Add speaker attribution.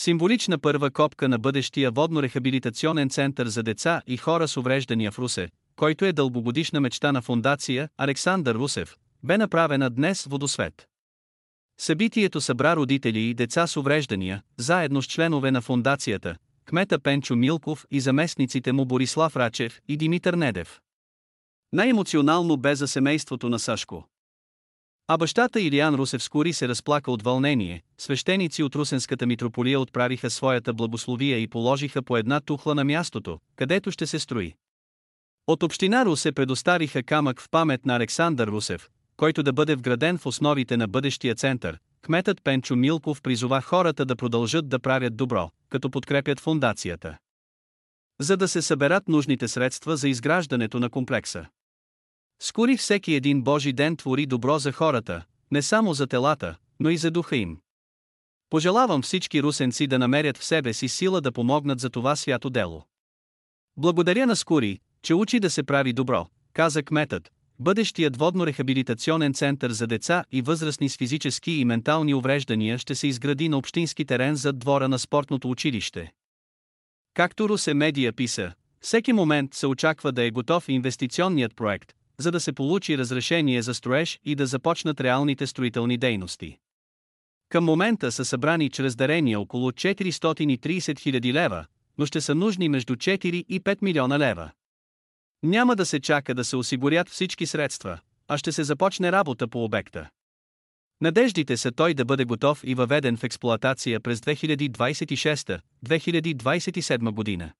Speaker 1: Символична първа копка на бъдещия водно-рехабилитационен център за деца и хора с увреждания в Русе, който е дълбогодишна мечта на фундация Александър Русев, бе направена днес Водосвет. Събитието събра родители и деца с увреждания, заедно с членове на фундацията, кмета Пенчо Милков и заместниците му Борислав Рачев и Димитър Недев. Най-емоционално бе за семейството на Сашко. А бащата Илиан Русев скори се разплака от вълнение, свещеници от Русенската митрополия отправиха своята благословия и положиха по една тухла на мястото, където ще се строи. От община Русе предоставиха камък в памет на Александър Русев, който да бъде вграден в основите на бъдещия център. Кметът Пенчо Милков призова хората да продължат да правят добро, като подкрепят фундацията. За да се съберат нужните средства за изграждането на комплекса. Скори всеки един Божи ден твори добро за хората, не само за телата, но и за духа им. Пожелавам всички русенци да намерят в себе си сила да помогнат за това свято дело. Благодаря на Скури, че учи да се прави добро, каза кметът. Бъдещият водно-рехабилитационен център за деца и възрастни с физически и ментални увреждания ще се изгради на общински терен зад двора на спортното училище. Както Русе Медия писа, всеки момент се очаква да е готов инвестиционният проект, за да се получи разрешение за строеж и да започнат реалните строителни дейности. Към момента са събрани чрез дарения около 430 000 лева, но ще са нужни между 4 и 5 милиона лева. Няма да се чака да се осигурят всички средства, а ще се започне работа по обекта. Надеждите са той да бъде готов и въведен в експлоатация през 2026-2027 година.